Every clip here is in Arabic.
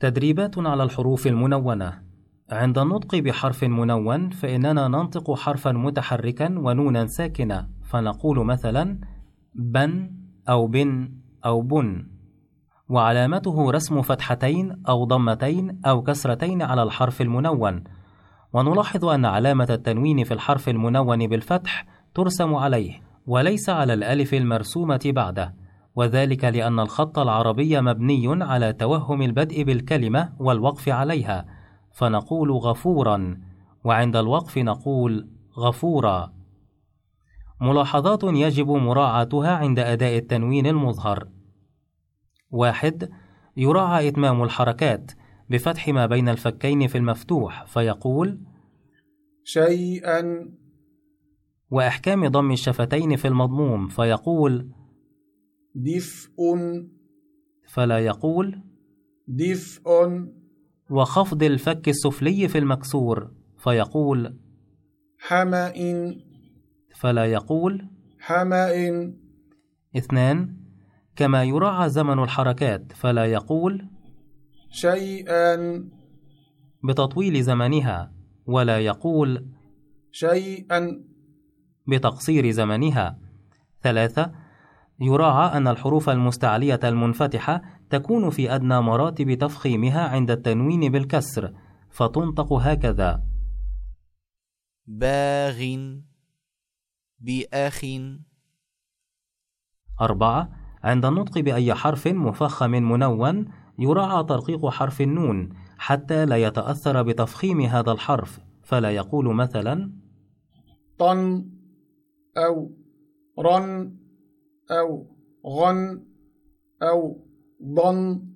تدريبات على الحروف المنونة. عند النطق بحرف منون فإننا ننطق حرفا متحركا ونونا ساكنة. فنقول مثلا بن أو بن أو بن. وعلامته رسم فتحتين أو ضمتين أو كسرتين على الحرف المنون. ونلاحظ أن علامة التنوين في الحرف المنون بالفتح ترسم عليه وليس على الألف المرسومة بعده. وذلك لأن الخط العربي مبني على توهم البدء بالكلمة والوقف عليها فنقول غفورا وعند الوقف نقول غفورا. ملاحظات يجب مراعاتها عند أداء التنوين المظهر. واحد يراعى إتمام الحركات بفتح ما بين الفكين في المفتوح فيقول شيئا. وإحكام ضم الشفتين في المضموم فيقول دفء فلا يقول دفء وخفض الفك السفلي في المكسور فيقول حمأ فلا يقول حمأ اثنان كما يراعى زمن الحركات فلا يقول شيئا. بتطويل زمنها ولا يقول شيئا. بتقصير زمنها. ثلاثة يراعى أن الحروف المستعلية المنفتحة تكون في أدنى مراتب تفخيمها عند التنوين بالكسر فتنطق هكذا. باغ بأخ. أربعة عند النطق بأي حرف مفخم منون يراعى ترقيق حرف النون حتى لا يتأثر بتفخيم هذا الحرف فلا يقول مثلا طن أو رن أو غن أو ضن.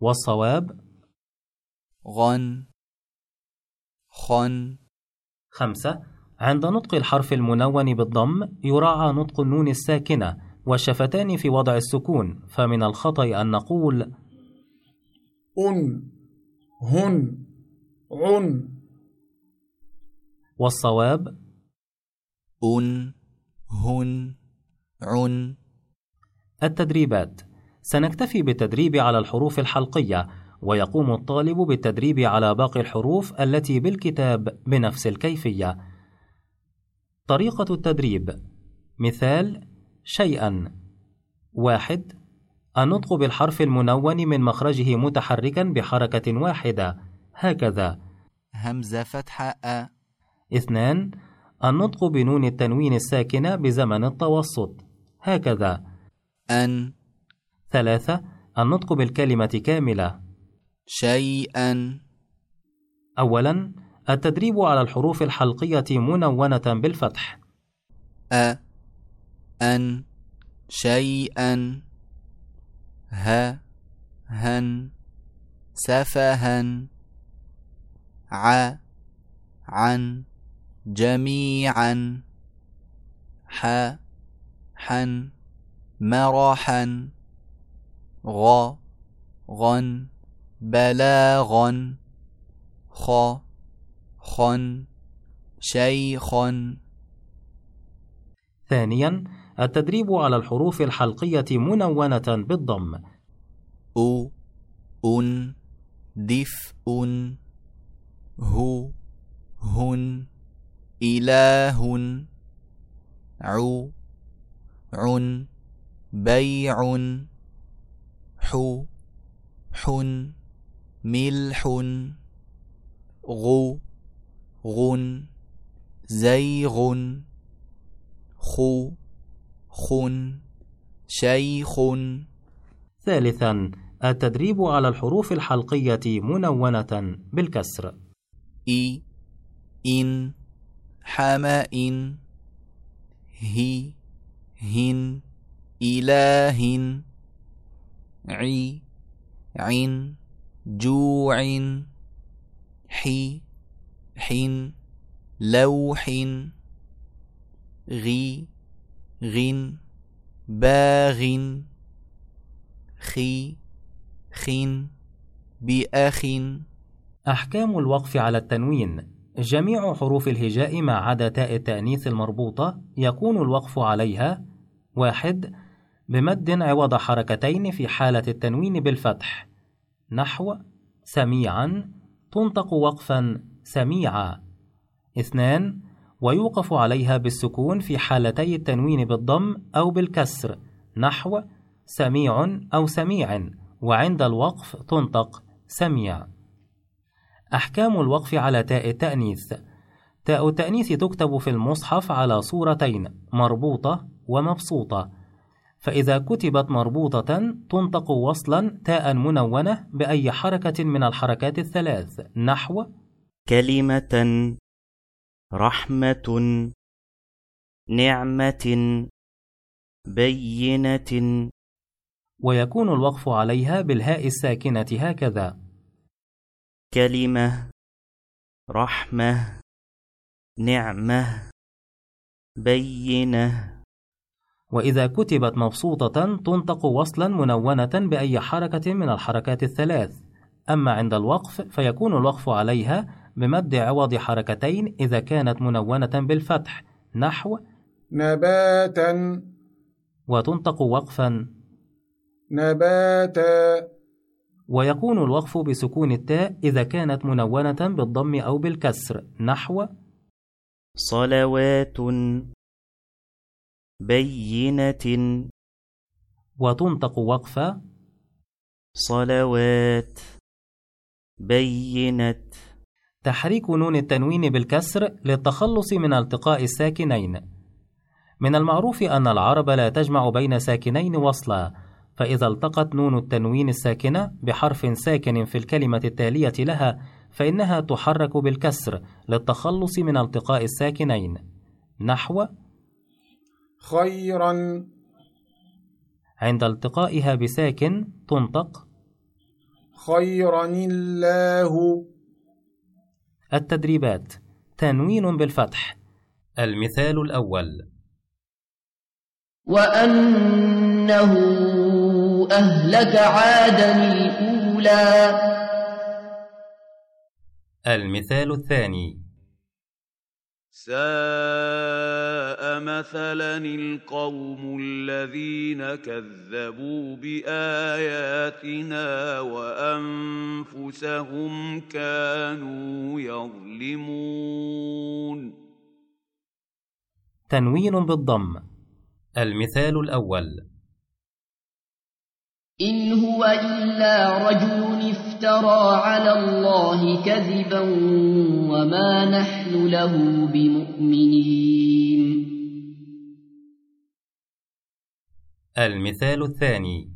والصواب؟ غن خن. خمسة. عند نطق الحرف المنون بالضم يراعى نطق النون الساكنة والشفتان في وضع السكون فمن الخطأ أن نقول أن هن عن. والصواب؟ أن هن. عن. التدريبات. سنكتفي بالتدريب على الحروف الحلقية ويقوم الطالب بالتدريب على باقي الحروف التي بالكتاب بنفس الكيفية. طريقة التدريب. مثال شيئا. واحد النطق بالحرف المنون من مخرجه متحركا بحركة واحدة. هكذا. همزة فتحة أ. اثنان النطق بنون التنوين الساكنة بزمن التوسط. هكذا. أن. ثلاثة النطق بالكلمة كاملة. شيئا. أولا التدريب على الحروف الحلقية منونة بالفتح. أ. أن. شيئا. ه. هن. سفها. ع. عن. جميعا. ح. حن مرحا غ غن بلاغا خ خن شيخا ثانيا التدريب على الحروف الحلقية منونة بالضم. أو أن دفء هو هن إله عو. بيع حو حن ملح غو غن زيغ خو خن شيخ. ثالثا التدريب على الحروف الحلقية منونة بالكسر. إي إن حمأ هي هن إله عي عن جوع حي حن لوح غي غن باغ خي خن بأخ. أحكام الوقف على التنوين. جميع حروف الهجاء ما عدا تاء التأنيث المربوطة يكون الوقف عليها. واحد بمد عوض حركتين في حالة التنوين بالفتح. نحو سميعا تنطق وقفا سميعا. اثنان ويوقف عليها بالسكون في حالتي التنوين بالضم أو بالكسر. نحو سميع أو سميع. وعند الوقف تنطق سميع. أحكام الوقف على تاء التأنيث تاء التأنيث تكتب في المصحف على صورتين مربوطة ومبسوطة. فإذا كتبت مربوطة تنطق وصلا تاء منونة بأي حركة من الحركات الثلاث. نحو كلمة رحمة نعمة بينة. ويكون الوقف عليها بالهاء الساكنة هكذا. كلمة رحمة نعمة بينة. وإذا كتبت مبسوطة تنطق وصلا منونة بأي حركة من الحركات الثلاث. أما عند الوقف فيكون الوقف عليها بمد عوض حركتين إذا كانت منونة بالفتح نحو. نباتا. وتنطق وقفا. نباتا. ويكون الوقف بسكون التاء إذا كانت منونة بالضم أو بالكسر. نحو. صلوات. بينة. وتنطق وقفا صلوات. بينة. تحريك نون التنوين بالكسر للتخلص من التقاء الساكنين. من المعروف أن العرب لا تجمع بين ساكنين وصلا. فإذا التقت نون التنوين الساكنة بحرف ساكن في الكلمة التالية لها فإنها تحرك بالكسر للتخلص من التقاء الساكنين. نحو خيرا. عند التقائها بساكن تنطق خيرا الله. التدريبات تنوين بالفتح. المثال الأول. وأنه أهلك عادا الأولى. المثال الثاني. ساء مثلا القوم الذين كذبوا بآياتنا وأنفسهم كانوا يظلمون. تنوين بالضم. المثال الأول. إن هو إلا رجل افترى على الله كذبا وما نحن له بمؤمنين. المثال الثاني.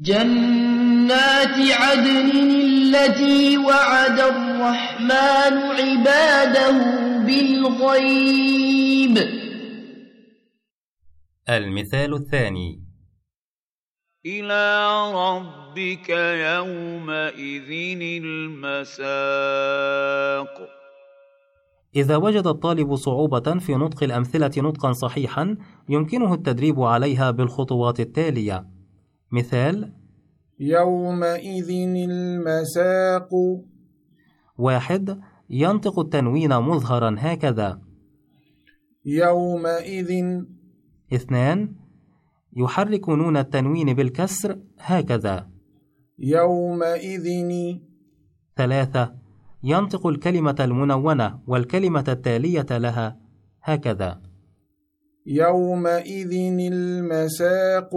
جنات عدن التي وعد الرحمن عباده بالغيب. المثال الثاني. إلى ربك يومئذ المساق. إذا وجد الطالب صعوبة في نطق الأمثلة نطقا صحيحا يمكنه التدريب عليها بالخطوات التالية. مثال. يومئذ المساق. واحد. ينطق التنوين مظهرا هكذا. يومئذ. اثنان. يحرك نون التنوين بالكسر هكذا. يومئذ. ثلاثة. ينطق الكلمة المنونة والكلمة التالية لها هكذا. يومئذ المساق.